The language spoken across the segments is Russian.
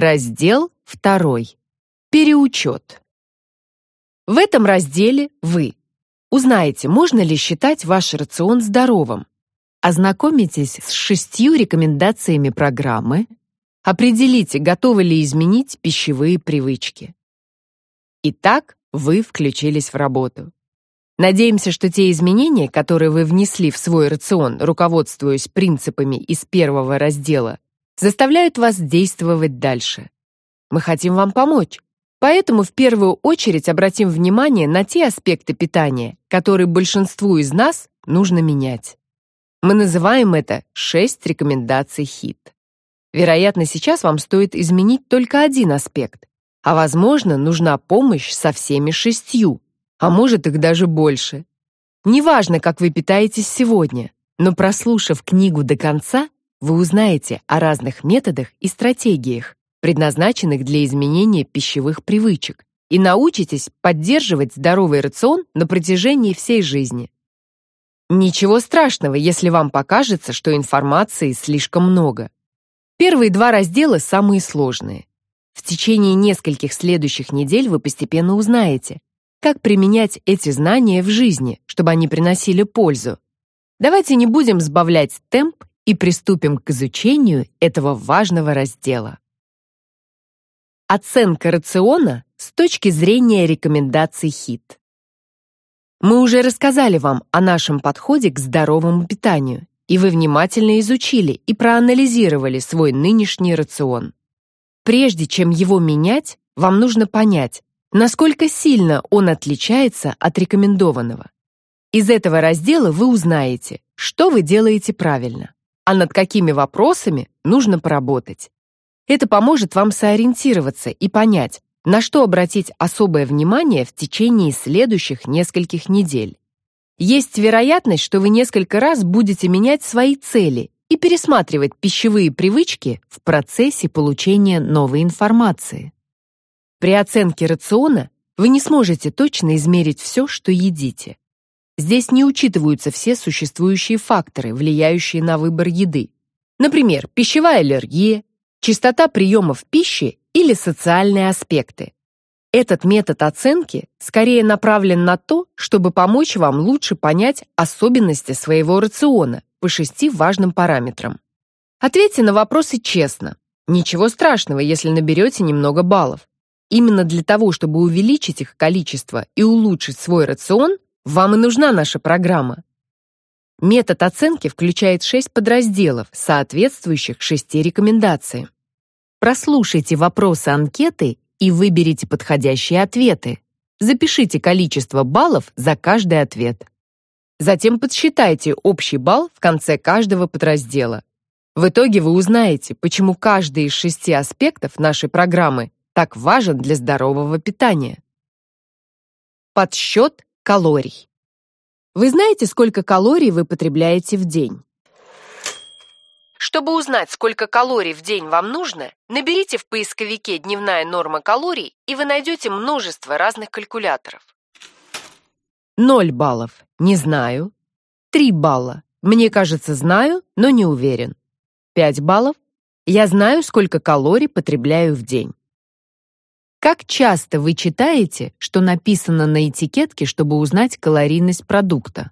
Раздел 2. Переучет. В этом разделе вы узнаете, можно ли считать ваш рацион здоровым, ознакомитесь с шестью рекомендациями программы, определите, готовы ли изменить пищевые привычки. Итак, вы включились в работу. Надеемся, что те изменения, которые вы внесли в свой рацион, руководствуясь принципами из первого раздела, заставляют вас действовать дальше. Мы хотим вам помочь. Поэтому в первую очередь обратим внимание на те аспекты питания, которые большинству из нас нужно менять. Мы называем это шесть рекомендаций HIT. Вероятно, сейчас вам стоит изменить только один аспект, а возможно, нужна помощь со всеми шестью, а может их даже больше. Неважно, как вы питаетесь сегодня, но прослушав книгу до конца, вы узнаете о разных методах и стратегиях, предназначенных для изменения пищевых привычек, и научитесь поддерживать здоровый рацион на протяжении всей жизни. Ничего страшного, если вам покажется, что информации слишком много. Первые два раздела самые сложные. В течение нескольких следующих недель вы постепенно узнаете, как применять эти знания в жизни, чтобы они приносили пользу. Давайте не будем сбавлять темп и приступим к изучению этого важного раздела. Оценка рациона с точки зрения рекомендаций ХИТ. Мы уже рассказали вам о нашем подходе к здоровому питанию, и вы внимательно изучили и проанализировали свой нынешний рацион. Прежде чем его менять, вам нужно понять, насколько сильно он отличается от рекомендованного. Из этого раздела вы узнаете, что вы делаете правильно, а над какими вопросами нужно поработать. Это поможет вам сориентироваться и понять, на что обратить особое внимание в течение следующих нескольких недель. Есть вероятность, что вы несколько раз будете менять свои цели и пересматривать пищевые привычки в процессе получения новой информации. При оценке рациона вы не сможете точно измерить все, что едите. Здесь не учитываются все существующие факторы, влияющие на выбор еды. Например, пищевая аллергия, частота приемов пищи или социальные аспекты. Этот метод оценки скорее направлен на то, чтобы помочь вам лучше понять особенности своего рациона по шести важным параметрам. Ответьте на вопросы честно. Ничего страшного, если наберете немного баллов. Именно для того, чтобы увеличить их количество и улучшить свой рацион, вам и нужна наша программа. Метод оценки включает шесть подразделов, соответствующих шести рекомендациям. Прослушайте вопросы анкеты и выберите подходящие ответы. Запишите количество баллов за каждый ответ. Затем подсчитайте общий балл в конце каждого подраздела. В итоге вы узнаете, почему каждый из шести аспектов нашей программы так важен для здорового питания. Подсчет калорий. Вы знаете, сколько калорий вы потребляете в день? Чтобы узнать, сколько калорий в день вам нужно, наберите в поисковике «Дневная норма калорий» и вы найдете множество разных калькуляторов. 0 баллов – не знаю. 3 балла – мне кажется, знаю, но не уверен. 5 баллов – я знаю, сколько калорий потребляю в день. Как часто вы читаете, что написано на этикетке, чтобы узнать калорийность продукта?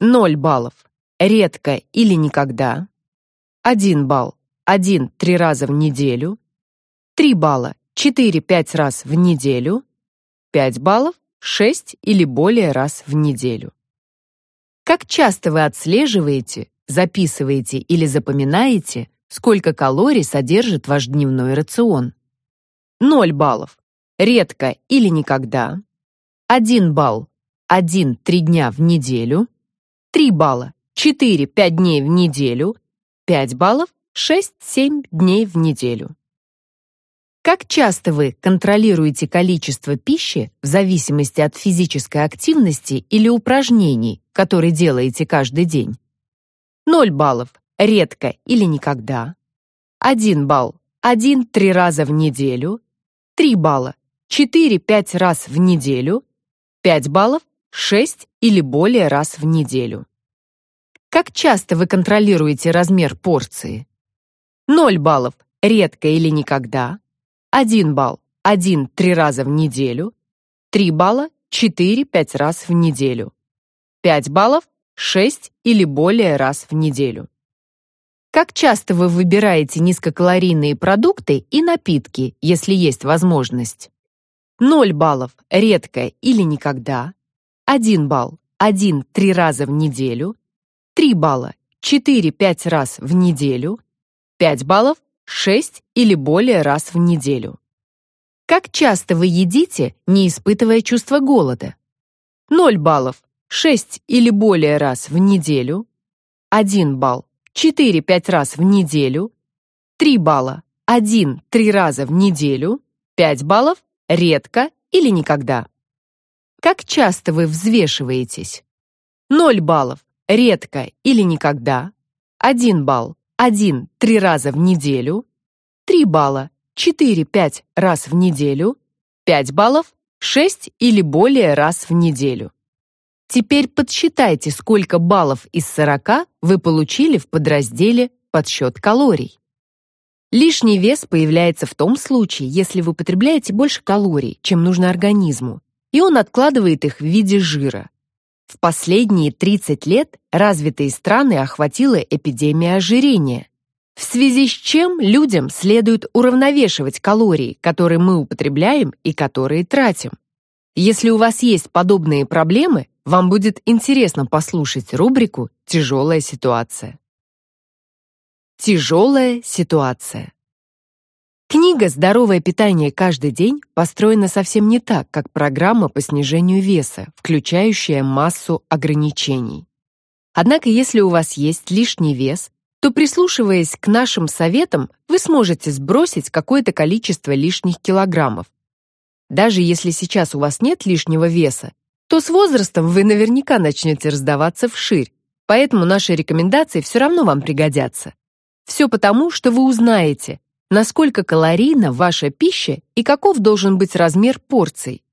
0 баллов. Редко или никогда. 1 балл. 1-3 раза в неделю. 3 балла. 4-5 раз в неделю. 5 баллов. 6 или более раз в неделю. Как часто вы отслеживаете, записываете или запоминаете, сколько калорий содержит ваш дневной рацион? 0 баллов. Редко или никогда. 1 балл. 1-3 дня в неделю. 3 балла. 4-5 дней в неделю. 5 баллов. 6-7 дней в неделю. Как часто вы контролируете количество пищи в зависимости от физической активности или упражнений, которые делаете каждый день? 0 баллов. Редко или никогда. 1 балл. 1-3 раза в неделю. 3 балла 4-5 раз в неделю, 5 баллов 6 или более раз в неделю. Как часто вы контролируете размер порции? 0 баллов редко или никогда, 1 балл 1-3 раза в неделю, 3 балла 4-5 раз в неделю, 5 баллов 6 или более раз в неделю. Как часто вы выбираете низкокалорийные продукты и напитки, если есть возможность? 0 баллов редко или никогда, 1 балл 1-3 раза в неделю, 3 балла 4-5 раз в неделю, 5 баллов 6 или более раз в неделю. Как часто вы едите, не испытывая чувства голода? 0 баллов 6 или более раз в неделю, 1 балл 4-5 раз в неделю, 3 балла 1-3 раза в неделю, 5 баллов редко или никогда. Как часто вы взвешиваетесь? 0 баллов редко или никогда, 1 балл 1-3 раза в неделю, 3 балла 4-5 раз в неделю, 5 баллов 6 или более раз в неделю. Теперь подсчитайте, сколько баллов из 40 вы получили в подразделе «Подсчет калорий». Лишний вес появляется в том случае, если вы потребляете больше калорий, чем нужно организму, и он откладывает их в виде жира. В последние 30 лет развитые страны охватила эпидемия ожирения, в связи с чем людям следует уравновешивать калории, которые мы употребляем и которые тратим. Если у вас есть подобные проблемы, вам будет интересно послушать рубрику «Тяжелая ситуация». Тяжелая ситуация. Книга «Здоровое питание каждый день» построена совсем не так, как программа по снижению веса, включающая массу ограничений. Однако, если у вас есть лишний вес, то, прислушиваясь к нашим советам, вы сможете сбросить какое-то количество лишних килограммов. Даже если сейчас у вас нет лишнего веса, то с возрастом вы наверняка начнете раздаваться вширь, поэтому наши рекомендации все равно вам пригодятся. Все потому, что вы узнаете, насколько калорийна ваша пища и каков должен быть размер порций.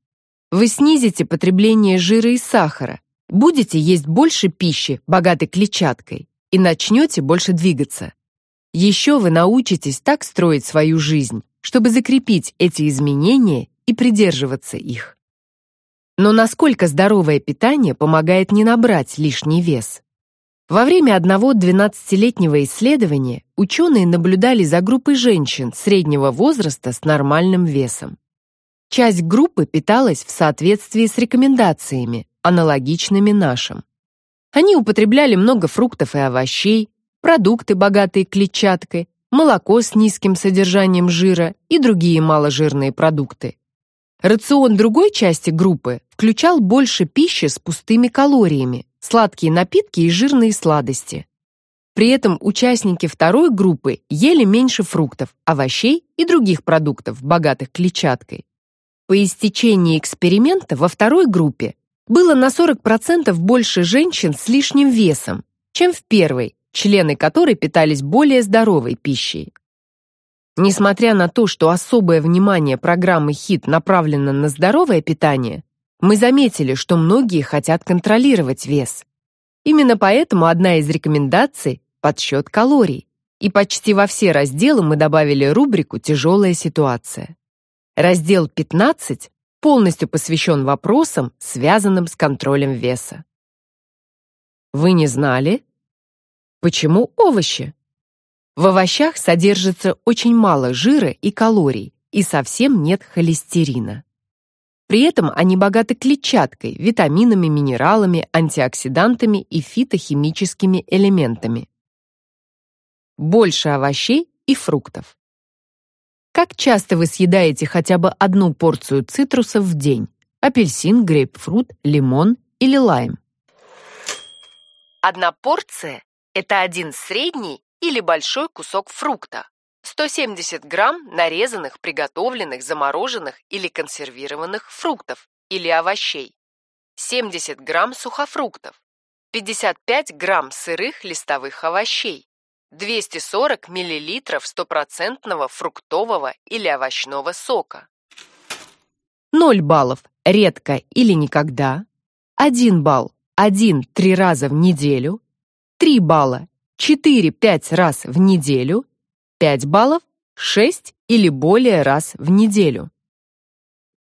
Вы снизите потребление жира и сахара, будете есть больше пищи, богатой клетчаткой, и начнете больше двигаться. Еще вы научитесь так строить свою жизнь, чтобы закрепить эти изменения и придерживаться их. Но насколько здоровое питание помогает не набрать лишний вес? Во время одного 12-летнего исследования ученые наблюдали за группой женщин среднего возраста с нормальным весом. Часть группы питалась в соответствии с рекомендациями, аналогичными нашим. Они употребляли много фруктов и овощей, продукты, богатые клетчаткой, молоко с низким содержанием жира и другие маложирные продукты. Рацион другой части группы включал больше пищи с пустыми калориями, сладкие напитки и жирные сладости. При этом участники второй группы ели меньше фруктов, овощей и других продуктов, богатых клетчаткой. По истечении эксперимента во второй группе было на 40% больше женщин с лишним весом, чем в первой, члены которой питались более здоровой пищей. Несмотря на то, что особое внимание программы ХИТ направлено на здоровое питание, мы заметили, что многие хотят контролировать вес. Именно поэтому одна из рекомендаций – подсчет калорий. И почти во все разделы мы добавили рубрику «Тяжелая ситуация». Раздел 15 полностью посвящен вопросам, связанным с контролем веса. Вы не знали? Почему овощи? В овощах содержится очень мало жира и калорий, и совсем нет холестерина. При этом они богаты клетчаткой, витаминами, минералами, антиоксидантами и фитохимическими элементами. Больше овощей и фруктов. Как часто вы съедаете хотя бы одну порцию цитрусов в день? Апельсин, грейпфрут, лимон или лайм? Одна порция – это один средний или большой кусок фрукта, 170 грамм нарезанных, приготовленных, замороженных или консервированных фруктов или овощей, 70 грамм сухофруктов, 55 грамм сырых листовых овощей, 240 миллилитров стопроцентного фруктового или овощного сока. 0 баллов. Редко или никогда, 1 балл. 1-3 раза в неделю, 3 балла 4-5 раз в неделю 5 баллов 6 или более раз в неделю.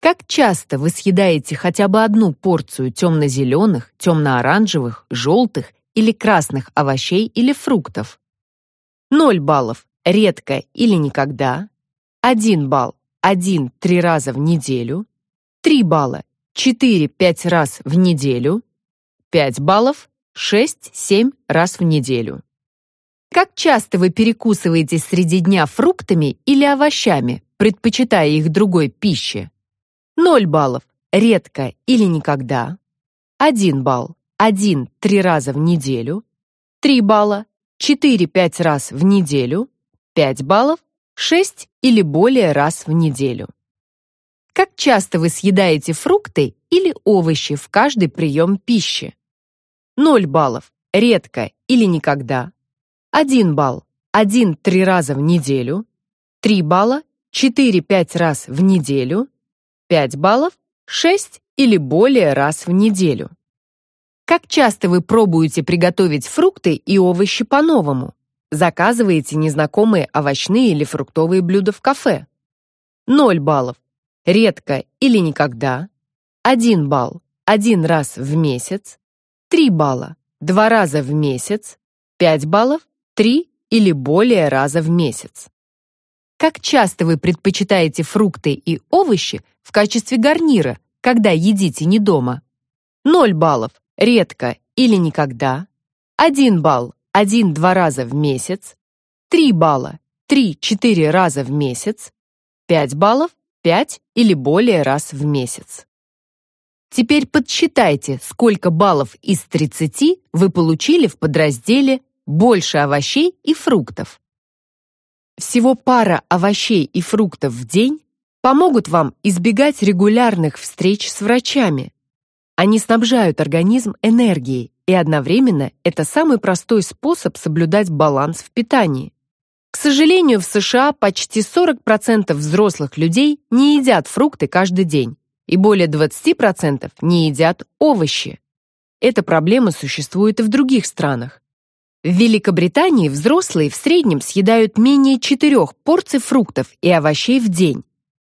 Как часто вы съедаете хотя бы одну порцию темно-зеленых, темно-оранжевых, желтых или красных овощей или фруктов? 0 баллов – редко или никогда. 1 балл – 1-3 раза в неделю. 3 балла – 4-5 раз в неделю. 5 баллов – 6-7 раз в неделю. Как часто вы перекусываете среди дня фруктами или овощами, предпочитая их другой пище? 0 баллов – редко или никогда. 1 балл – 1-3 раза в неделю. 3 балла – 4-5 раз в неделю. 5 баллов – 6 или более раз в неделю. Как часто вы съедаете фрукты или овощи в каждый прием пищи? 0 баллов – редко или никогда. 1 балл – 1-3 раза в неделю. 3 балла – 4-5 раз в неделю. 5 баллов – 6 или более раз в неделю. Как часто вы пробуете приготовить фрукты и овощи по-новому? Заказываете незнакомые овощные или фруктовые блюда в кафе? 0 баллов. Редко или никогда. 1 балл. Один раз в месяц. 3 балла. Два раза в месяц. 5 баллов. Три или более раза в месяц. Как часто вы предпочитаете фрукты и овощи в качестве гарнира, когда едите не дома? 0 баллов – редко или никогда. 1 балл – 1-2 раза в месяц. 3 балла – 3-4 раза в месяц. 5 баллов – 5 или более раз в месяц. Теперь подсчитайте, сколько баллов из 30 вы получили в подразделе «больше овощей и фруктов». Всего пара овощей и фруктов в день помогут вам избегать регулярных встреч с врачами. Они снабжают организм энергией, и одновременно это самый простой способ соблюдать баланс в питании. К сожалению, в США почти 40% взрослых людей не едят фрукты каждый день, и более 20% не едят овощи. Эта проблема существует и в других странах. В Великобритании взрослые в среднем съедают менее четырех порций фруктов и овощей в день,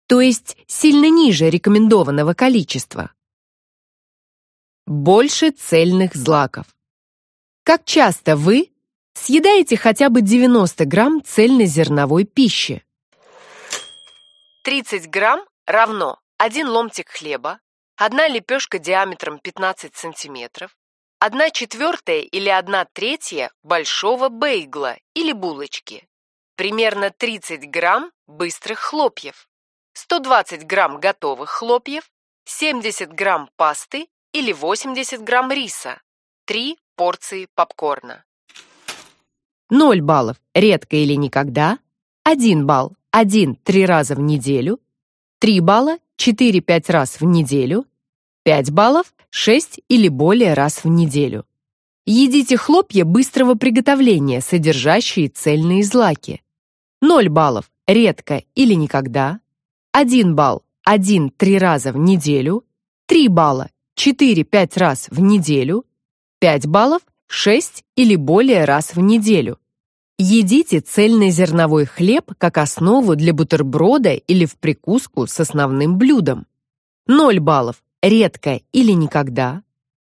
то есть сильно ниже рекомендованного количества. Больше цельных злаков. Как часто вы съедаете хотя бы 90 грамм цельнозерновой пищи? 30 грамм равно 1 ломтик хлеба, одна лепешка диаметром 15 сантиметров, одна четвертая или одна третья большого бейгла или булочки, примерно 30 грамм быстрых хлопьев, 120 грамм готовых хлопьев, 70 грамм пасты или 80 грамм риса, 3 порции попкорна. 0 баллов. Редко или никогда, 1 балл. 1-3 раза в неделю, 3 балла. 4-5 раз в неделю, 5 баллов 6 или более раз в неделю. Едите хлопья быстрого приготовления, содержащие цельные злаки. 0 баллов редко или никогда. 1 балл 1-3 раза в неделю. 3 балла 4-5 раз в неделю. 5 баллов 6 или более раз в неделю. Едите цельнозерновой хлеб как основу для бутерброда или в прикуску с основным блюдом. 0 баллов редко или никогда,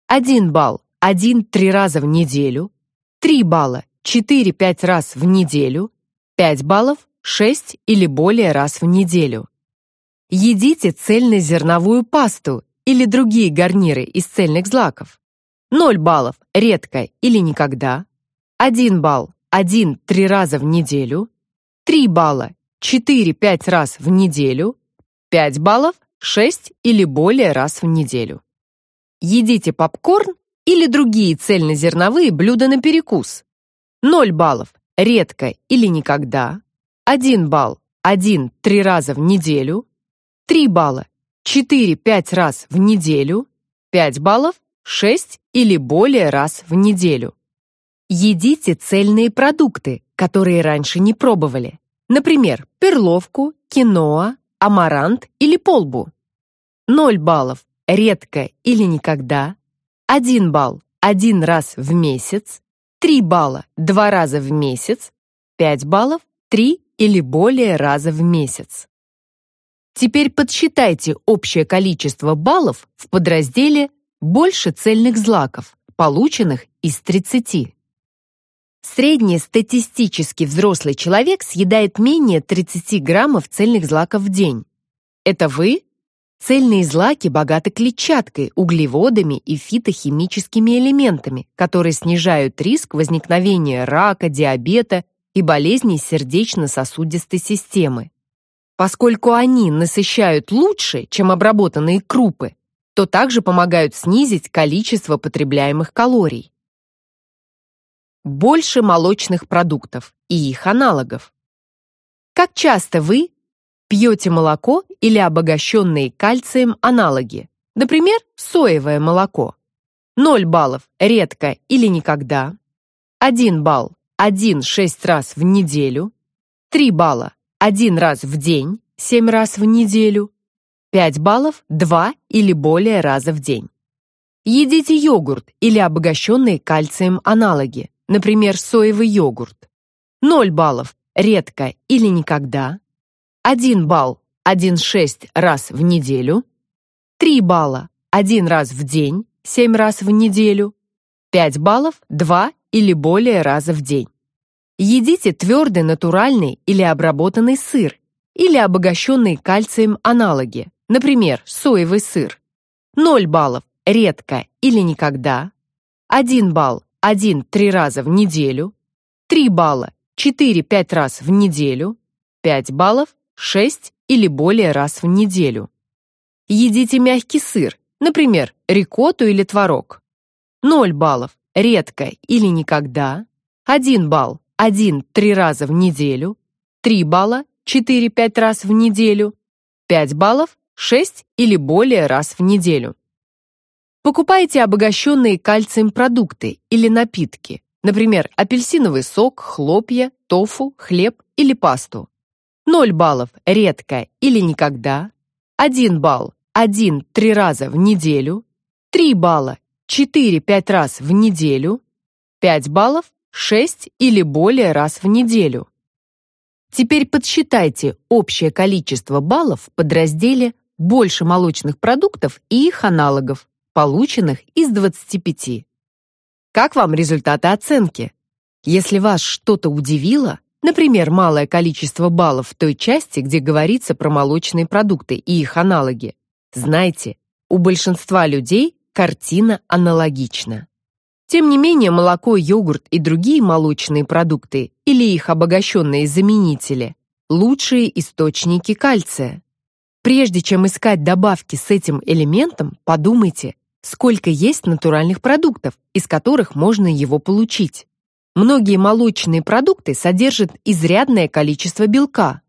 1 балл 1-3 раза в неделю, 3 балла 4-5 раз в неделю, 5 баллов 6 или более раз в неделю. Едите цельнозерновую пасту или другие гарниры из цельных злаков. 0 баллов редко или никогда, 1 балл 1-3 раза в неделю, 3 балла 4-5 раз в неделю, 5 баллов 6 или более раз в неделю. Едите попкорн или другие цельнозерновые блюда на перекус. 0 баллов редко или никогда. 1 балл 1-3 раза в неделю. 3 балла 4-5 раз в неделю. 5 баллов 6 или более раз в неделю. Едите цельные продукты, которые раньше не пробовали. Например, перловку, киноа, амарант или полбу. 0 баллов редко или никогда, 1 балл один раз в месяц, 3 балла два раза в месяц, 5 баллов три или более раза в месяц. Теперь подсчитайте общее количество баллов в подразделе «Больше цельных злаков», полученных из 30. Среднестатистический взрослый человек съедает менее 30 граммов цельных злаков в день. Это вы? Цельные злаки богаты клетчаткой, углеводами и фитохимическими элементами, которые снижают риск возникновения рака, диабета и болезней сердечно-сосудистой системы. Поскольку они насыщают лучше, чем обработанные крупы, то также помогают снизить количество потребляемых калорий. Больше молочных продуктов и их аналогов. Как часто вы пьете молоко или обогащенные кальцием аналоги, например, соевое молоко? 0 баллов редко или никогда, 1 балл 1-6 раз в неделю, 3 балла один раз в день, семь раз в неделю, 5 баллов два или более раза в день. Едите йогурт или обогащенные кальцием аналоги, например, соевый йогурт. 0 баллов редко или никогда, 1 балл 1-6 раз в неделю, 3 балла один раз в день, 7 раз в неделю, 5 баллов 2 или более раза в день. Едите твердый натуральный или обработанный сыр или обогащенные кальцием аналоги, например, соевый сыр. 0 баллов редко или никогда, 1 балл 1-3 раза в неделю, 3 балла 4-5 раз в неделю, 5 баллов 6 или более раз в неделю. Едите мягкий сыр, например, рикотту или творог. 0 баллов редко или никогда, 1 балл 1-3 раза в неделю, 3 балла 4-5 раз в неделю, 5 баллов 6 или более раз в неделю. Покупайте обогащенные кальцием продукты или напитки, например, апельсиновый сок, хлопья, тофу, хлеб или пасту. 0 баллов редко или никогда, 1 балл 1-3 раза в неделю, 3 балла 4-5 раз в неделю, 5 баллов 6 или более раз в неделю. Теперь подсчитайте общее количество баллов в подразделе «Больше молочных продуктов и их аналогов», полученных из 25. Как вам результаты оценки? Если вас что-то удивило, например, малое количество баллов в той части, где говорится про молочные продукты и их аналоги, знайте, у большинства людей картина аналогична. Тем не менее, молоко, йогурт и другие молочные продукты или их обогащенные заменители – лучшие источники кальция. Прежде чем искать добавки с этим элементом, подумайте, сколько есть натуральных продуктов, из которых можно его получить. Многие молочные продукты содержат изрядное количество белка.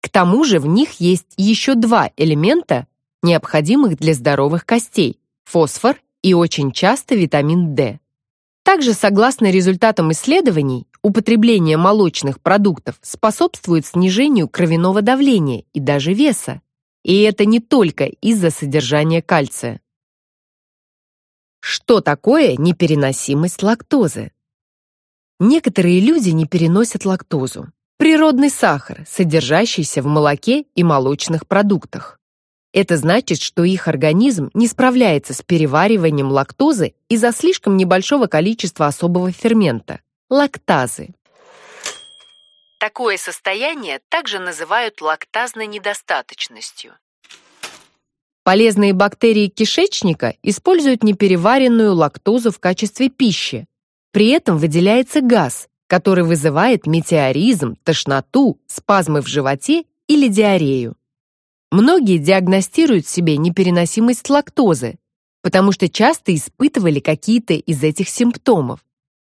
К тому же в них есть еще два элемента, необходимых для здоровых костей – фосфор и очень часто витамин D. Также, согласно результатам исследований, употребление молочных продуктов способствует снижению кровяного давления и даже веса. И это не только из-за содержания кальция. Что такое непереносимость лактозы? Некоторые люди не переносят лактозу. Природный сахар, содержащийся в молоке и молочных продуктах. Это значит, что их организм не справляется с перевариванием лактозы из-за слишком небольшого количества особого фермента – лактазы. Такое состояние также называют лактазной недостаточностью. Полезные бактерии кишечника используют непереваренную лактозу в качестве пищи. При этом выделяется газ, который вызывает метеоризм, тошноту, спазмы в животе или диарею. Многие диагностируют себе непереносимость лактозы, потому что часто испытывали какие-то из этих симптомов.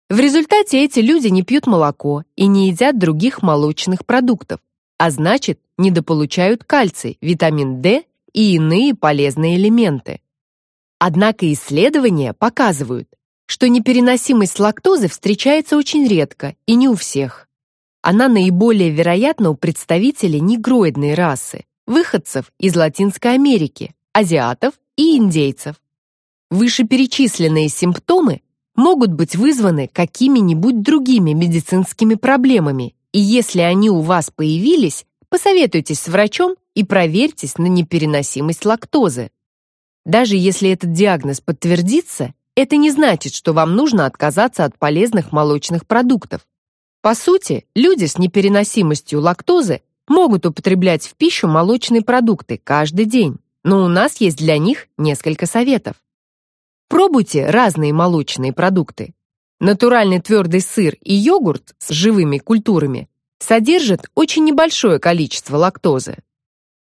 В результате эти люди не пьют молоко и не едят других молочных продуктов, а значит, недополучают кальций, витамин D и иные полезные элементы. Однако исследования показывают, что непереносимость лактозы встречается очень редко и не у всех. Она наиболее вероятна у представителей негроидной расы, выходцев из Латинской Америки, азиатов и индейцев. Вышеперечисленные симптомы могут быть вызваны какими-нибудь другими медицинскими проблемами и если они у вас появились, посоветуйтесь с врачом и проверьтесь на непереносимость лактозы. Даже если этот диагноз подтвердится, это не значит, что вам нужно отказаться от полезных молочных продуктов. По сути, люди с непереносимостью лактозы могут употреблять в пищу молочные продукты каждый день, но у нас есть для них несколько советов. Пробуйте разные молочные продукты. Натуральный твердый сыр и йогурт с живыми культурами содержат очень небольшое количество лактозы.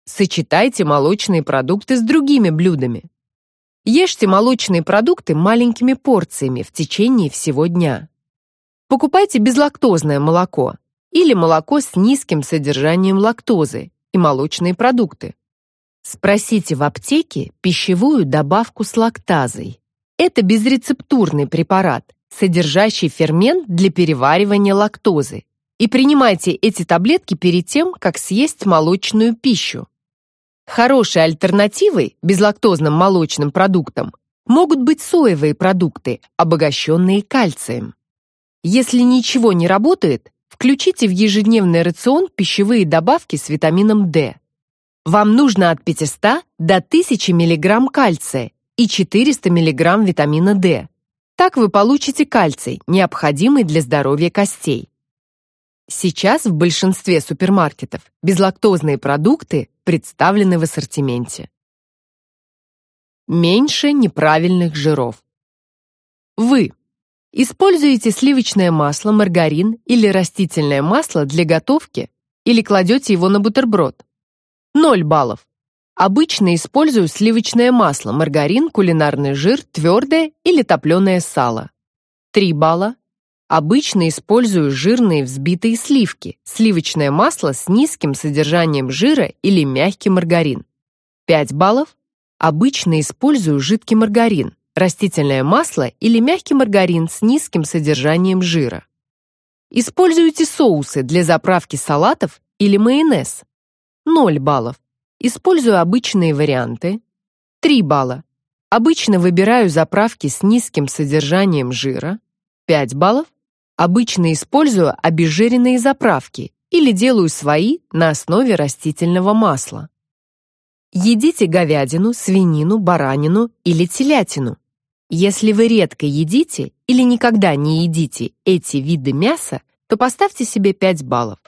Сочетайте молочные продукты с другими блюдами. Ешьте молочные продукты маленькими порциями в течение всего дня. Покупайте безлактозное молоко или молоко с низким содержанием лактозы и молочные продукты. Спросите в аптеке пищевую добавку с лактазой. Это безрецептурный препарат, содержащий фермент для переваривания лактозы. И принимайте эти таблетки перед тем, как съесть молочную пищу. Хорошей альтернативой безлактозным молочным продуктам могут быть соевые продукты, обогащенные кальцием. Если ничего не работает, включите в ежедневный рацион пищевые добавки с витамином D. Вам нужно от 500 до 1000 мг кальция и 400 мг витамина D. Так вы получите кальций, необходимый для здоровья костей. Сейчас в большинстве супермаркетов безлактозные продукты представлены в ассортименте. Меньше неправильных жиров. Вы используете сливочное масло, маргарин или растительное масло для готовки или кладете его на бутерброд. 0 баллов. Обычно использую сливочное масло, маргарин, кулинарный жир, твердое или топленое сало. 3 балла. Обычно использую жирные взбитые сливки, сливочное масло с низким содержанием жира или мягкий маргарин. 5 баллов. Обычно использую жидкий маргарин, растительное масло или мягкий маргарин с низким содержанием жира. Используйте соусы для заправки салатов или майонез. 0 баллов. Использую обычные варианты. 3 балла. Обычно выбираю заправки с низким содержанием жира. 5 баллов. Обычно использую обезжиренные заправки или делаю свои на основе растительного масла. Едите говядину, свинину, баранину или телятину. Если вы редко едите или никогда не едите эти виды мяса, то поставьте себе 5 баллов.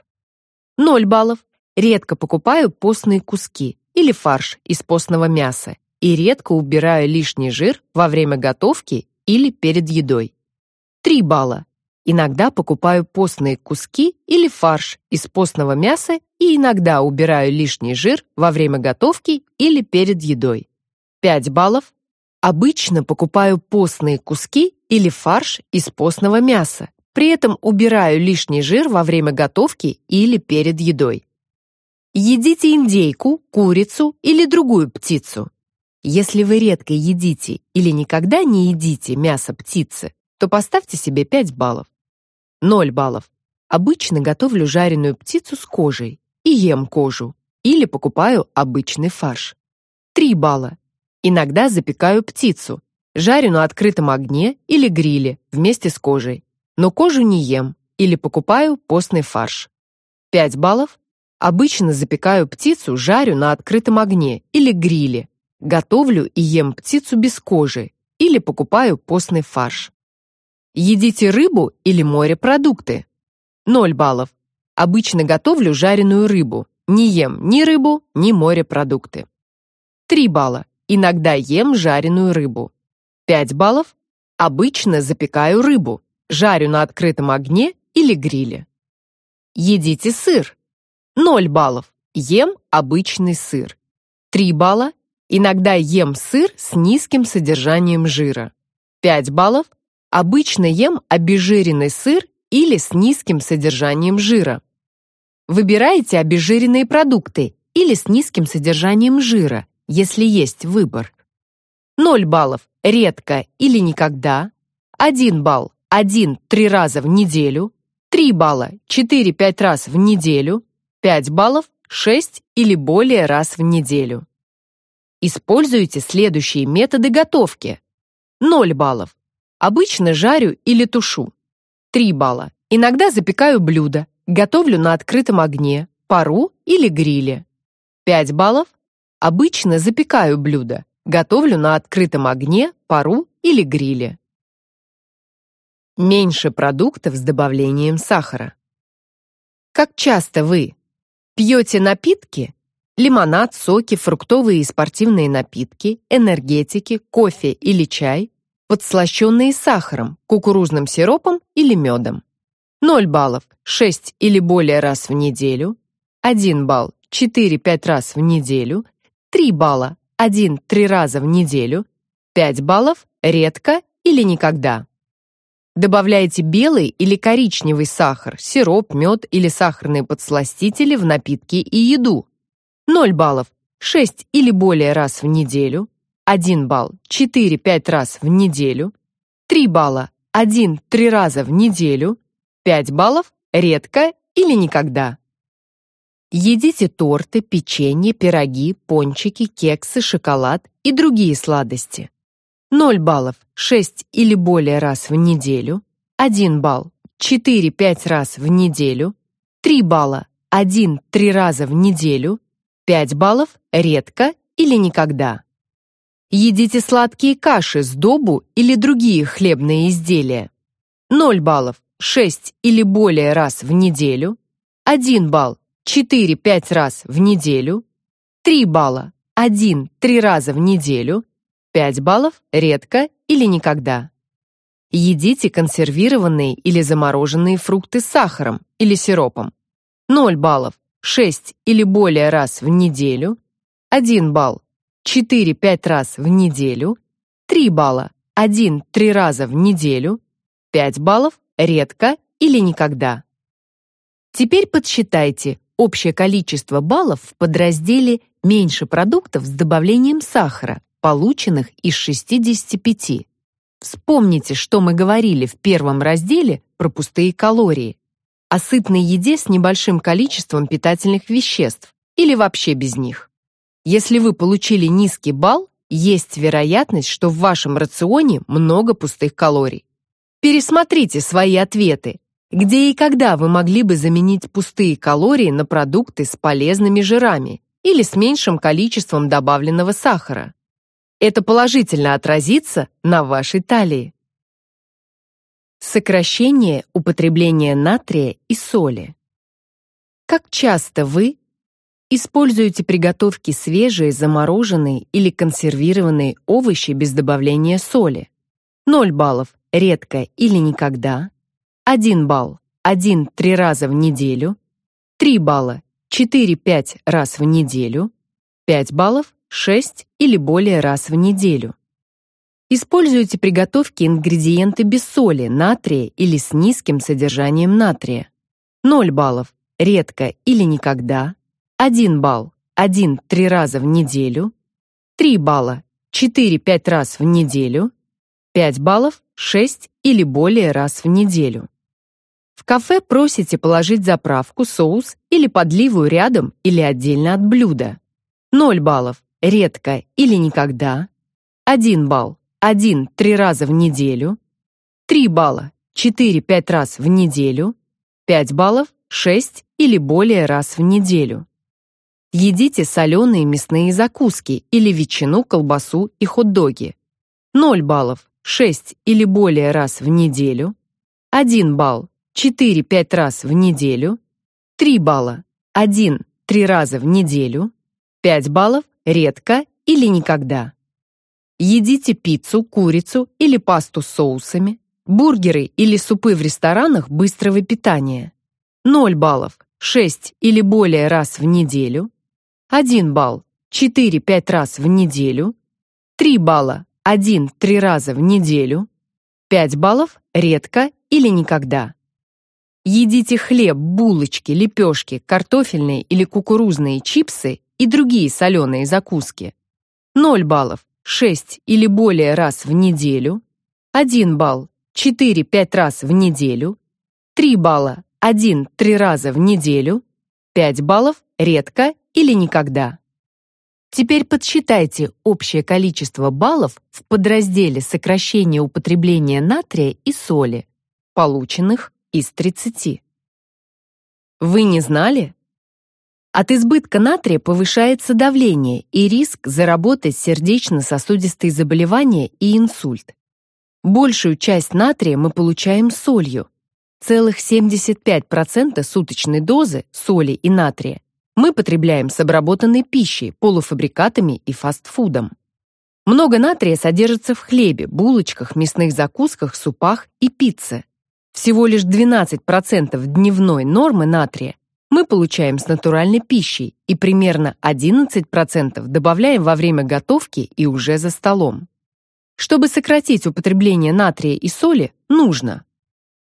0 баллов. Редко покупаю постные куски или фарш из постного мяса и редко убираю лишний жир во время готовки или перед едой. 3 балла. Иногда покупаю постные куски или фарш из постного мяса и иногда убираю лишний жир во время готовки или перед едой. 5 баллов. Обычно покупаю постные куски или фарш из постного мяса, при этом убираю лишний жир во время готовки или перед едой. Едите индейку, курицу или другую птицу. Если вы редко едите или никогда не едите мясо птицы, то поставьте себе 5 баллов. 0 баллов. Обычно готовлю жареную птицу с кожей и ем кожу, или покупаю обычный фарш. 3 балла. Иногда запекаю птицу, жарю на открытом огне или гриле вместе с кожей, но кожу не ем или покупаю постный фарш. 5 баллов. Обычно запекаю птицу, жарю на открытом огне или гриле, готовлю и ем птицу без кожи или покупаю постный фарш. Едите рыбу или морепродукты. 0 баллов. Обычно готовлю жареную рыбу. Не ем ни рыбу, ни морепродукты. 3 балла. Иногда ем жареную рыбу. 5 баллов. Обычно запекаю рыбу. Жарю на открытом огне или гриле. Едите сыр. 0 баллов. Ем обычный сыр. 3 балла. Иногда ем сыр с низким содержанием жира. 5 баллов. Обычно ем обезжиренный сыр или с низким содержанием жира. Выбирайте обезжиренные продукты или с низким содержанием жира, если есть выбор. 0 баллов редко или никогда, 1 балл 1-3 раза в неделю, 3 балла 4-5 раз в неделю, 5 баллов 6 или более раз в неделю. Используйте следующие методы готовки. 0 баллов Обычно жарю или тушу. 3 балла. Иногда запекаю блюдо, Готовлю на открытом огне, пару или гриле. 5 баллов. Обычно запекаю блюдо. Готовлю на открытом огне, пару или гриле. Меньше продуктов с добавлением сахара. Как часто вы пьете напитки, лимонад, соки, фруктовые и спортивные напитки, энергетики, кофе или чай, подслащенные сахаром, кукурузным сиропом или медом. 0 баллов 6 или более раз в неделю, 1 балл 4-5 раз в неделю, 3 балла 1-3 раза в неделю, 5 баллов редко или никогда. Добавляйте белый или коричневый сахар, сироп, мед или сахарные подсластители в напитки и еду. 0 баллов 6 или более раз в неделю, 1 балл 4-5 раз в неделю, 3 балла 1-3 раза в неделю, 5 баллов редко или никогда. Едите торты, печенье, пироги, пончики, кексы, шоколад и другие сладости. 0 баллов 6 или более раз в неделю, 1 балл 4-5 раз в неделю, 3 балла 1-3 раза в неделю, 5 баллов редко или никогда. Едите сладкие каши, сдобу или другие хлебные изделия. 0 баллов 6 или более раз в неделю, 1 балл 4-5 раз в неделю, 3 балла 1-3 раза в неделю, 5 баллов редко или никогда. Едите консервированные или замороженные фрукты с сахаром или сиропом. 0 баллов 6 или более раз в неделю, 1 балл 4-5 раз в неделю, 3 балла 1-3 раза в неделю, 5 баллов редко или никогда. Теперь подсчитайте общее количество баллов в подразделе «Меньше продуктов с добавлением сахара», полученных из 65. Вспомните, что мы говорили в первом разделе про пустые калории. О сытной еде с небольшим количеством питательных веществ или вообще без них. Если вы получили низкий балл, есть вероятность, что в вашем рационе много пустых калорий. Пересмотрите свои ответы. Где и когда вы могли бы заменить пустые калории на продукты с полезными жирами или с меньшим количеством добавленного сахара? Это положительно отразится на вашей талии. Сокращение употребления натрия и соли. Как часто вы используете приготовки свежие, замороженные или консервированные овощи без добавления соли? 0 баллов редко или никогда, 1 балл 1-3 раза в неделю, 3 балла 4-5 раз в неделю, 5 баллов 6 или более раз в неделю. Используйте приготовки ингредиенты без соли, натрия или с низким содержанием натрия. 0 баллов редко или никогда, 1 балл 1-3 раза в неделю, 3 балла 4-5 раз в неделю, 5 баллов 6 или более раз в неделю. В кафе просите положить заправку, соус или подливу рядом или отдельно от блюда. 0 баллов редко или никогда. 1 балл 1-3 раза в неделю. 3 балла 4-5 раз в неделю. 5 баллов 6 или более раз в неделю. Едите соленые мясные закуски или ветчину, колбасу и хот-доги. 0 баллов 6 или более раз в неделю, 1 балл 4-5 раз в неделю, 3 балла 1-3 раза в неделю, 5 баллов редко или никогда. Едите пиццу, курицу или пасту с соусами, бургеры или супы в ресторанах быстрого питания. 0 баллов 6 или более раз в неделю, 1 балл 4-5 раз в неделю, 3 балла один-три раза в неделю, 5 баллов редко или никогда. Едите хлеб, булочки, лепешки, картофельные или кукурузные чипсы и другие соленые закуски. 0 баллов 6 или более раз в неделю, 1 балл 4-5 раз в неделю, 3 балла 1-3 раза в неделю, 5 баллов редко или никогда. Теперь подсчитайте общее количество баллов в подразделе сокращение употребления натрия и соли, полученных из 30. Вы не знали? От избытка натрия повышается давление и риск заработать сердечно-сосудистые заболевания и инсульт. Большую часть натрия мы получаем солью. Целых 75% суточной дозы соли и натрия мы потребляем с обработанной пищей, полуфабрикатами и фастфудом. Много натрия содержится в хлебе, булочках, мясных закусках, супах и пицце. Всего лишь 12% дневной нормы натрия мы получаем с натуральной пищей и примерно 11% добавляем во время готовки и уже за столом. Чтобы сократить употребление натрия и соли, нужно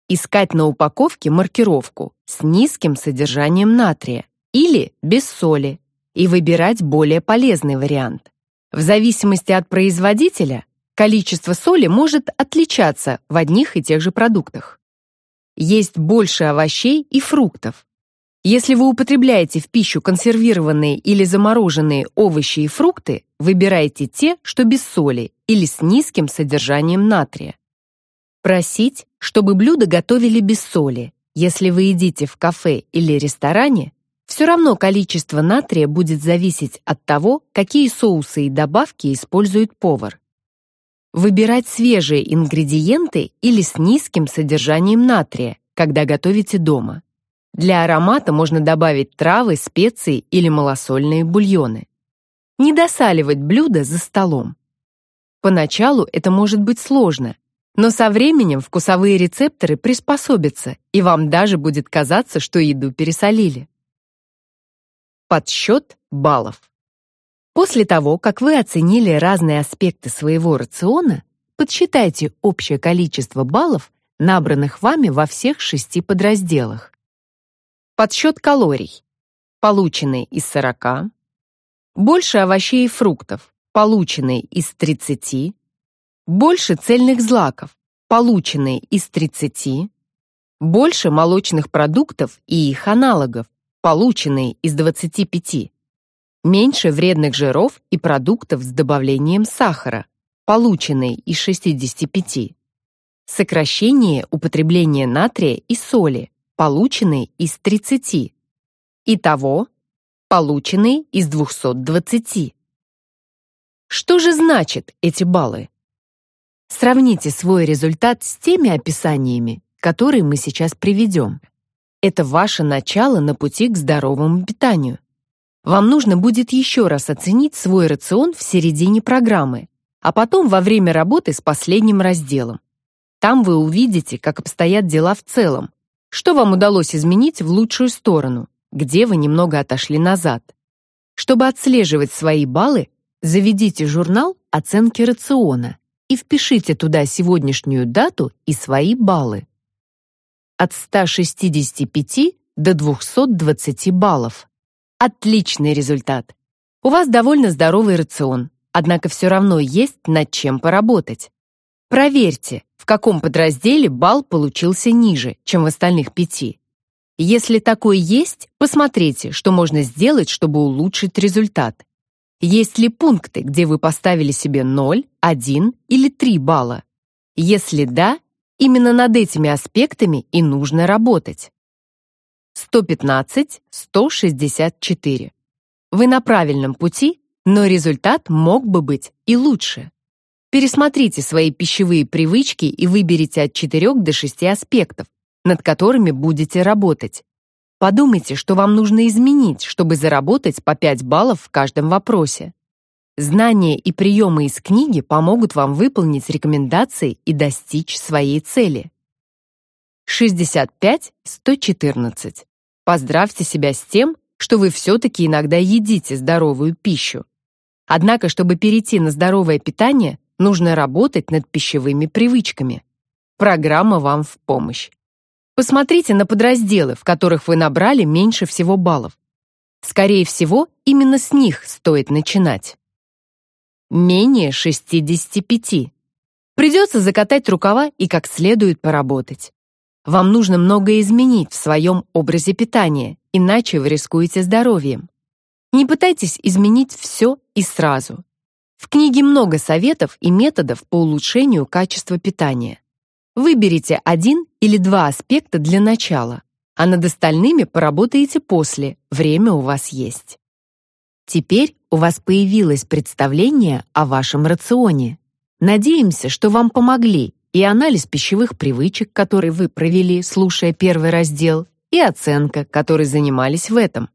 искать на упаковке маркировку с низким содержанием натрия или без соли и выбирать более полезный вариант. В зависимости от производителя количество соли может отличаться в одних и тех же продуктах. Есть больше овощей и фруктов. Если вы употребляете в пищу консервированные или замороженные овощи и фрукты, выбирайте те, что без соли или с низким содержанием натрия. Просить, чтобы блюда готовили без соли. Если вы едите в кафе или ресторане, все равно количество натрия будет зависеть от того, какие соусы и добавки использует повар. Выбирать свежие ингредиенты или с низким содержанием натрия, когда готовите дома. Для аромата можно добавить травы, специи или малосольные бульоны. Не досаливать блюда за столом. Поначалу это может быть сложно, но со временем вкусовые рецепторы приспособятся, и вам даже будет казаться, что еду пересолили. Подсчет баллов. После того, как вы оценили разные аспекты своего рациона, подсчитайте общее количество баллов, набранных вами во всех шести подразделах. Подсчет калорий. Полученные из 40. Больше овощей и фруктов. Полученные из 30. Больше цельных злаков. Полученные из 30. Больше молочных продуктов и их аналогов полученные из 25, меньше вредных жиров и продуктов с добавлением сахара, полученные из 65, сокращение употребления натрия и соли, полученные из 30, итого полученные из 220. Что же значит эти баллы? Сравните свой результат с теми описаниями, которые мы сейчас приведем. Это ваше начало на пути к здоровому питанию. Вам нужно будет еще раз оценить свой рацион в середине программы, а потом во время работы с последним разделом. Там вы увидите, как обстоят дела в целом, что вам удалось изменить в лучшую сторону, где вы немного отошли назад. Чтобы отслеживать свои баллы, заведите журнал оценки рациона и впишите туда сегодняшнюю дату и свои баллы от 165 до 220 баллов. Отличный результат. У вас довольно здоровый рацион, однако все равно есть над чем поработать. Проверьте, в каком подразделе балл получился ниже, чем в остальных пяти. Если такой есть, посмотрите, что можно сделать, чтобы улучшить результат. Есть ли пункты, где вы поставили себе 0, 1 или 3 балла? Если да, Именно над этими аспектами и нужно работать. 115-164. Вы на правильном пути, но результат мог бы быть и лучше. Пересмотрите свои пищевые привычки и выберите от 4 до 6 аспектов, над которыми будете работать. Подумайте, что вам нужно изменить, чтобы заработать по 5 баллов в каждом вопросе. Знания и приемы из книги помогут вам выполнить рекомендации и достичь своей цели. 65-114. Поздравьте себя с тем, что вы все-таки иногда едите здоровую пищу. Однако, чтобы перейти на здоровое питание, нужно работать над пищевыми привычками. Программа вам в помощь. Посмотрите на подразделы, в которых вы набрали меньше всего баллов. Скорее всего, именно с них стоит начинать менее 65. Придется закатать рукава и как следует поработать. Вам нужно многое изменить в своем образе питания, иначе вы рискуете здоровьем. Не пытайтесь изменить все и сразу. В книге много советов и методов по улучшению качества питания. Выберите один или два аспекта для начала. а над остальными поработаете после, время у вас есть. Теперь у вас появилось представление о вашем рационе. Надеемся, что вам помогли и анализ пищевых привычек, который вы провели, слушая первый раздел, и оценка, которой занимались в этом.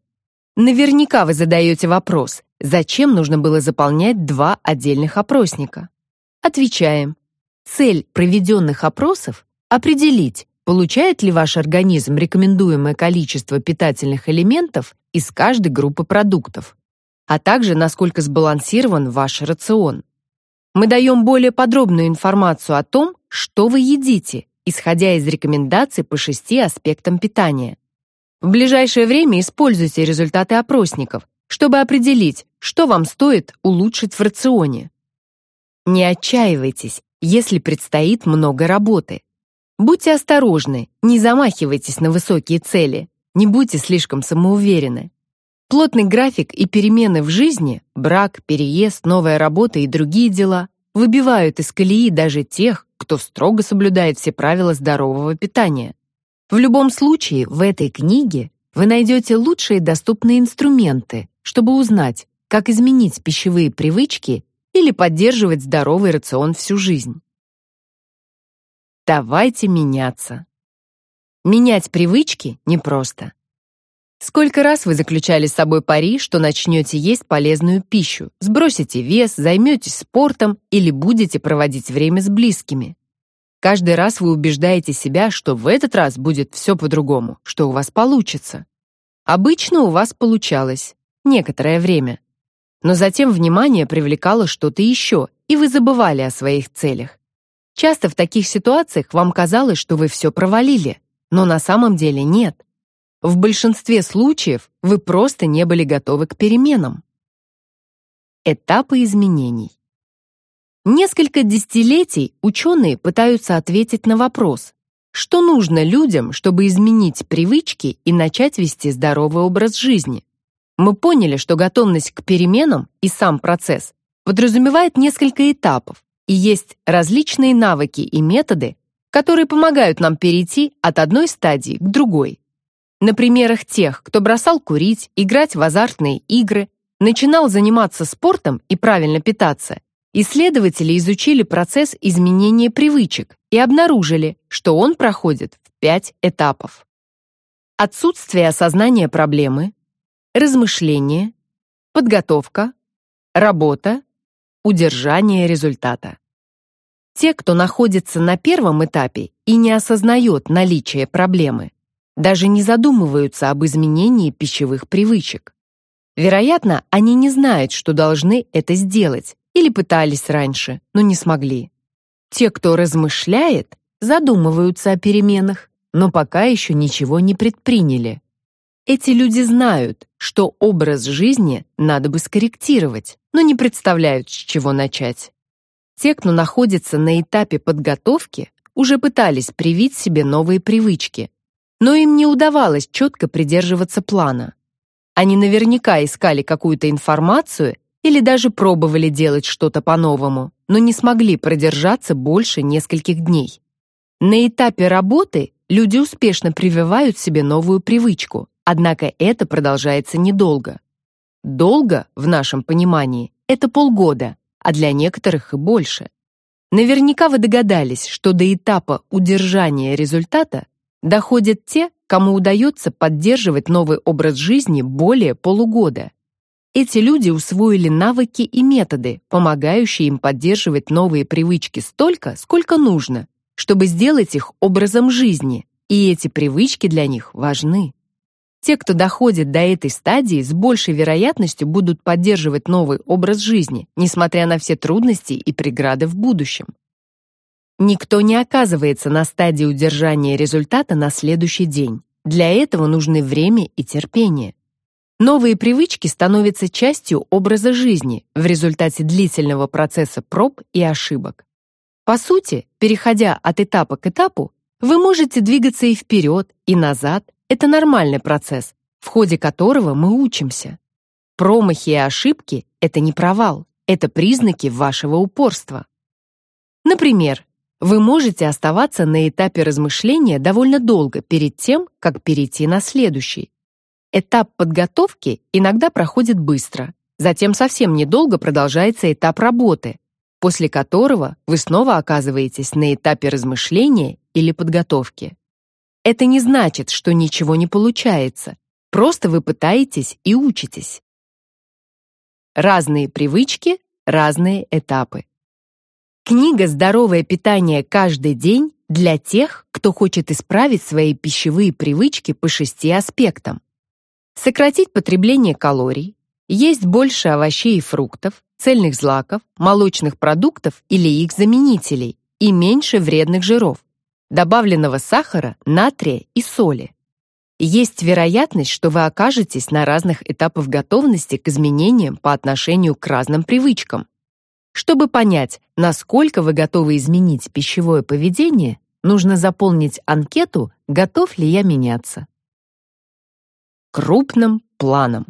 Наверняка вы задаете вопрос, зачем нужно было заполнять два отдельных опросника. Отвечаем. Цель проведенных опросов – определить, получает ли ваш организм рекомендуемое количество питательных элементов из каждой группы продуктов, а также насколько сбалансирован ваш рацион. Мы даем более подробную информацию о том, что вы едите, исходя из рекомендаций по шести аспектам питания. В ближайшее время используйте результаты опросников, чтобы определить, что вам стоит улучшить в рационе. Не отчаивайтесь, если предстоит много работы. Будьте осторожны, не замахивайтесь на высокие цели, не будьте слишком самоуверены. Плотный график и перемены в жизни, брак, переезд, новая работа и другие дела выбивают из колеи даже тех, кто строго соблюдает все правила здорового питания. В любом случае, в этой книге вы найдете лучшие доступные инструменты, чтобы узнать, как изменить пищевые привычки или поддерживать здоровый рацион всю жизнь. Давайте меняться. Менять привычки непросто. Сколько раз вы заключали с собой пари, что начнете есть полезную пищу, сбросите вес, займетесь спортом или будете проводить время с близкими? Каждый раз вы убеждаете себя, что в этот раз будет все по-другому, что у вас получится. Обычно у вас получалось. Некоторое время. Но затем внимание привлекало что-то еще, и вы забывали о своих целях. Часто в таких ситуациях вам казалось, что вы все провалили, но на самом деле нет. В большинстве случаев вы просто не были готовы к переменам. Этапы изменений. Несколько десятилетий ученые пытаются ответить на вопрос, что нужно людям, чтобы изменить привычки и начать вести здоровый образ жизни. Мы поняли, что готовность к переменам и сам процесс подразумевает несколько этапов, и есть различные навыки и методы, которые помогают нам перейти от одной стадии к другой. На примерах тех, кто бросал курить, играть в азартные игры, начинал заниматься спортом и правильно питаться, исследователи изучили процесс изменения привычек и обнаружили, что он проходит в пять этапов. Отсутствие осознания проблемы, размышление, подготовка, работа, удержание результата. Те, кто находится на первом этапе и не осознает наличие проблемы, даже не задумываются об изменении пищевых привычек. Вероятно, они не знают, что должны это сделать, или пытались раньше, но не смогли. Те, кто размышляет, задумываются о переменах, но пока еще ничего не предприняли. Эти люди знают, что образ жизни надо бы скорректировать, но не представляют, с чего начать. Те, кто находится на этапе подготовки, уже пытались привить себе новые привычки, но им не удавалось четко придерживаться плана. Они наверняка искали какую-то информацию или даже пробовали делать что-то по-новому, но не смогли продержаться больше нескольких дней. На этапе работы люди успешно прививают себе новую привычку, однако это продолжается недолго. Долго, в нашем понимании, это полгода, а для некоторых и больше. Наверняка вы догадались, что до этапа удержания результата доходят те, кому удается поддерживать новый образ жизни более полугода. Эти люди усвоили навыки и методы, помогающие им поддерживать новые привычки столько, сколько нужно, чтобы сделать их образом жизни, и эти привычки для них важны. Те, кто доходит до этой стадии, с большей вероятностью будут поддерживать новый образ жизни, несмотря на все трудности и преграды в будущем. Никто не оказывается на стадии удержания результата на следующий день. Для этого нужны время и терпение. Новые привычки становятся частью образа жизни в результате длительного процесса проб и ошибок. По сути, переходя от этапа к этапу, вы можете двигаться и вперед, и назад. Это нормальный процесс, в ходе которого мы учимся. Промахи и ошибки — это не провал, это признаки вашего упорства. Например, вы можете оставаться на этапе размышления довольно долго перед тем, как перейти на следующий. Этап подготовки иногда проходит быстро, затем совсем недолго продолжается этап работы, после которого вы снова оказываетесь на этапе размышления или подготовки. Это не значит, что ничего не получается, просто вы пытаетесь и учитесь. Разные привычки, разные этапы. Книга «Здоровое питание каждый день» для тех, кто хочет исправить свои пищевые привычки по шести аспектам. Сократить потребление калорий, есть больше овощей и фруктов, цельных злаков, молочных продуктов или их заменителей и меньше вредных жиров, добавленного сахара, натрия и соли. Есть вероятность, что вы окажетесь на разных этапах готовности к изменениям по отношению к разным привычкам. Чтобы понять, насколько вы готовы изменить пищевое поведение, нужно заполнить анкету «Готов ли я меняться?». Крупным планом.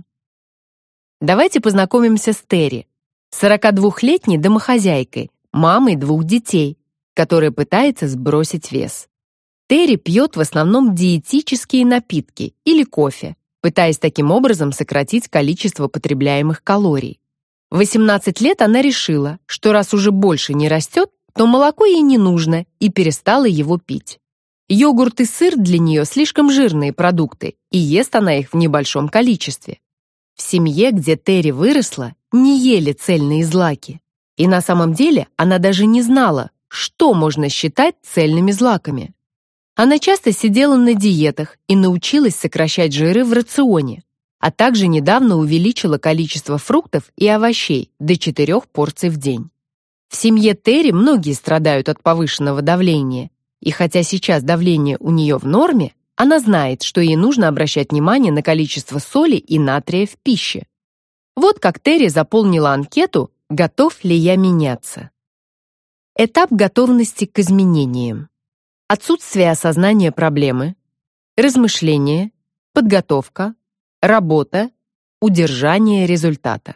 Давайте познакомимся с Терри, 42-летней домохозяйкой, мамой двух детей, которая пытается сбросить вес. Терри пьет в основном диетические напитки или кофе, пытаясь таким образом сократить количество потребляемых калорий. В 18 лет она решила, что раз уже больше не растет, то молоко ей не нужно и перестала его пить. Йогурт и сыр для нее слишком жирные продукты, и ест она их в небольшом количестве. В семье, где Терри выросла, не ели цельные злаки. И на самом деле она даже не знала, что можно считать цельными злаками. Она часто сидела на диетах и научилась сокращать жиры в рационе, а также недавно увеличила количество фруктов и овощей до 4 порций в день. В семье Терри многие страдают от повышенного давления, и хотя сейчас давление у нее в норме, она знает, что ей нужно обращать внимание на количество соли и натрия в пище. Вот как Терри заполнила анкету «Готов ли я меняться?». Этап готовности к изменениям. Отсутствие осознания проблемы, размышление, подготовка, работа, удержание результата.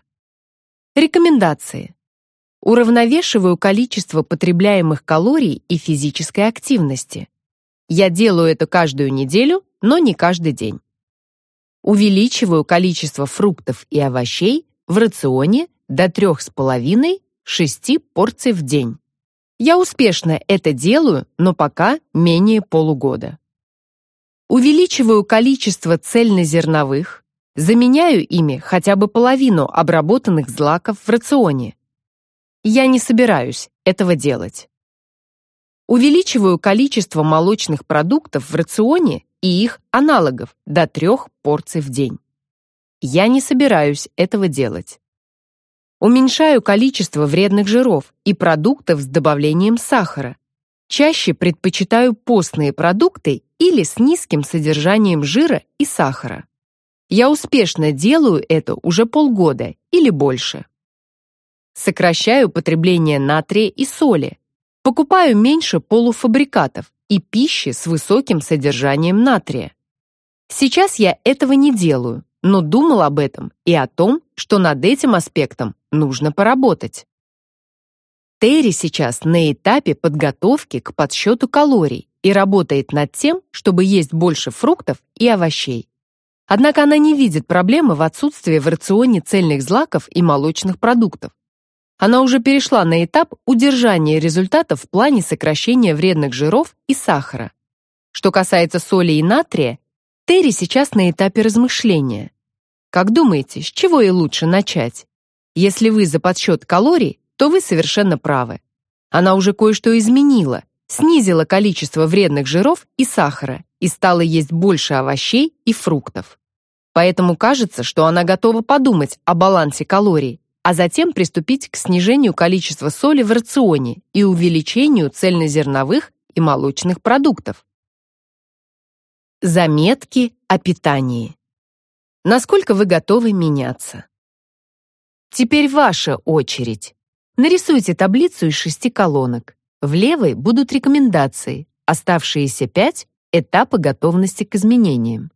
Рекомендации. Уравновешиваю количество потребляемых калорий и физической активности. Я делаю это каждую неделю, но не каждый день. Увеличиваю количество фруктов и овощей в рационе до 3,5-6 порций в день. Я успешно это делаю, но пока менее полугода. Увеличиваю количество цельнозерновых, заменяю ими хотя бы половину обработанных злаков в рационе. Я не собираюсь этого делать. Увеличиваю количество молочных продуктов в рационе и их аналогов до трех порций в день. Я не собираюсь этого делать. Уменьшаю количество вредных жиров и продуктов с добавлением сахара. Чаще предпочитаю постные продукты или с низким содержанием жира и сахара. Я успешно делаю это уже полгода или больше. Сокращаю потребление натрия и соли, Покупаю меньше полуфабрикатов и пищи с высоким содержанием натрия. Сейчас я этого не делаю, но думал об этом и о том, что над этим аспектом нужно поработать. Терри сейчас на этапе подготовки к подсчету калорий и работает над тем, чтобы есть больше фруктов и овощей. Однако она не видит проблемы в отсутствии в рационе цельных злаков и молочных продуктов. Она уже перешла на этап удержания результатов в плане сокращения вредных жиров и сахара. Что касается соли и натрия, Терри сейчас на этапе размышления. Как думаете, с чего ей лучше начать? Если вы за подсчет калорий, то вы совершенно правы. Она уже кое-что изменила, снизила количество вредных жиров и сахара и стала есть больше овощей и фруктов. Поэтому кажется, что она готова подумать о балансе калорий, а затем приступить к снижению количества соли в рационе и увеличению цельнозерновых и молочных продуктов. Заметки о питании. Насколько вы готовы меняться? Теперь ваша очередь. Нарисуйте таблицу из шести колонок. В левой будут рекомендации, оставшиеся пять — этапы готовности к изменениям.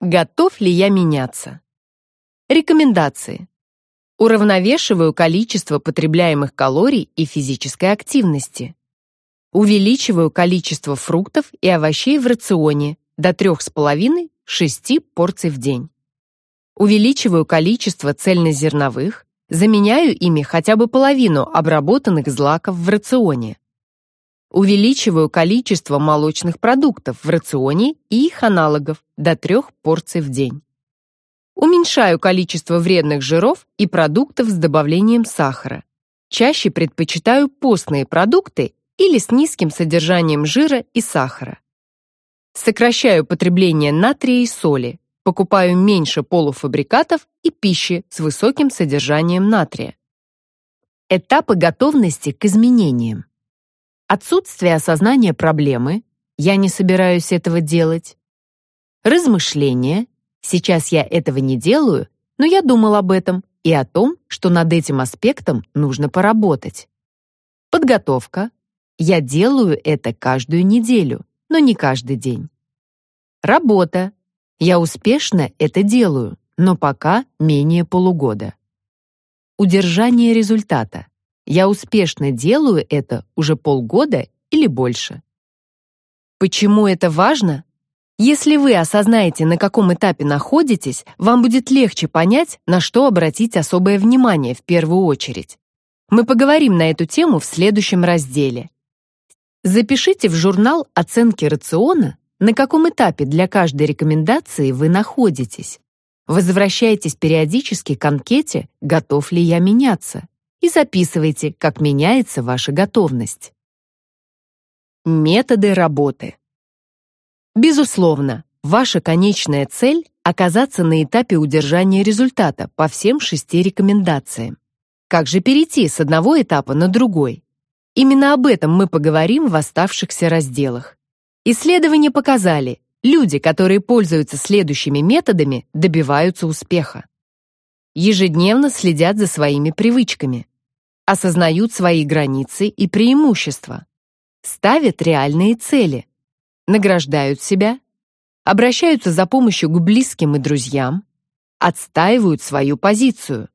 Готов ли я меняться? Рекомендации. Уравновешиваю количество потребляемых калорий и физической активности. Увеличиваю количество фруктов и овощей в рационе до 3,5-6 порций в день. Увеличиваю количество цельнозерновых, заменяю ими хотя бы половину обработанных злаков в рационе. Увеличиваю количество молочных продуктов в рационе и их аналогов до 3 порций в день. Уменьшаю количество вредных жиров и продуктов с добавлением сахара. Чаще предпочитаю постные продукты или с низким содержанием жира и сахара. Сокращаю потребление натрия и соли, покупаю меньше полуфабрикатов и пищи с высоким содержанием натрия. Этапы готовности к изменениям. Отсутствие осознания проблемы, я не собираюсь этого делать. Размышления, сейчас я этого не делаю, но я думал об этом и о том, что над этим аспектом нужно поработать. Подготовка, я делаю это каждую неделю, но не каждый день. Работа, я успешно это делаю, но пока менее полугода. Удержание результата. Я успешно делаю это уже полгода или больше. Почему это важно? Если вы осознаете, на каком этапе находитесь, вам будет легче понять, на что обратить особое внимание в первую очередь. Мы поговорим на эту тему в следующем разделе. Запишите в журнал оценки рациона, на каком этапе для каждой рекомендации вы находитесь. Возвращайтесь периодически к анкете «Готов ли я меняться?» и записывайте, как меняется ваша готовность. Методы работы. Безусловно, ваша конечная цель — оказаться на этапе удержания результата по всем шести рекомендациям. Как же перейти с одного этапа на другой? Именно об этом мы поговорим в оставшихся разделах. Исследования показали, люди, которые пользуются следующими методами, добиваются успеха. Ежедневно следят за своими привычками, осознают свои границы и преимущества, ставят реальные цели, награждают себя, обращаются за помощью к близким и друзьям, отстаивают свою позицию,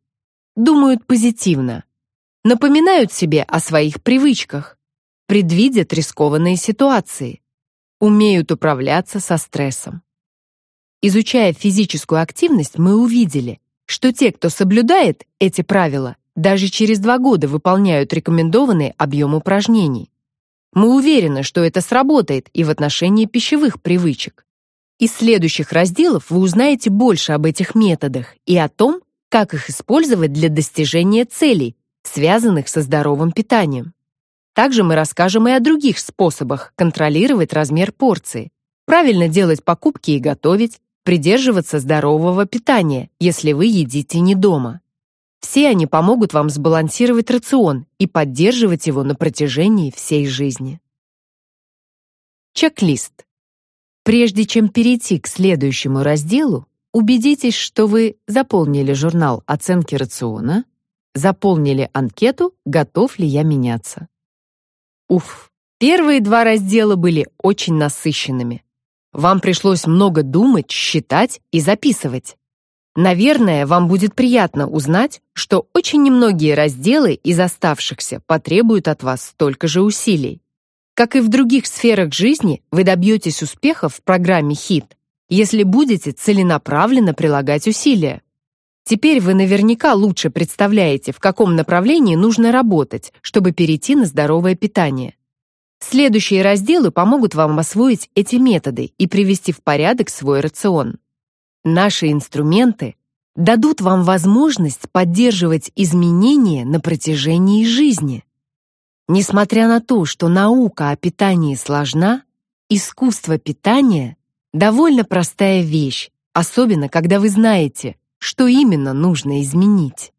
думают позитивно, напоминают себе о своих привычках, предвидят рискованные ситуации, умеют управляться со стрессом. Изучая физическую активность, мы увидели, что те, кто соблюдает эти правила, даже через два года выполняют рекомендованный объем упражнений. Мы уверены, что это сработает и в отношении пищевых привычек. Из следующих разделов вы узнаете больше об этих методах и о том, как их использовать для достижения целей, связанных со здоровым питанием. Также мы расскажем и о других способах контролировать размер порции, правильно делать покупки и готовить, придерживаться здорового питания, если вы едите не дома. Все они помогут вам сбалансировать рацион и поддерживать его на протяжении всей жизни. Чек-лист. Прежде чем перейти к следующему разделу, убедитесь, что вы заполнили журнал оценки рациона, заполнили анкету «Готов ли я меняться?». Уф, первые два раздела были очень насыщенными. Вам пришлось много думать, считать и записывать. Наверное, вам будет приятно узнать, что очень немногие разделы из оставшихся потребуют от вас столько же усилий. Как и в других сферах жизни, вы добьетесь успеха в программе HIT, если будете целенаправленно прилагать усилия. Теперь вы наверняка лучше представляете, в каком направлении нужно работать, чтобы перейти на здоровое питание. Следующие разделы помогут вам освоить эти методы и привести в порядок свой рацион. Наши инструменты дадут вам возможность поддерживать изменения на протяжении жизни. Несмотря на то, что наука о питании сложна, искусство питания довольно простая вещь, особенно когда вы знаете, что именно нужно изменить.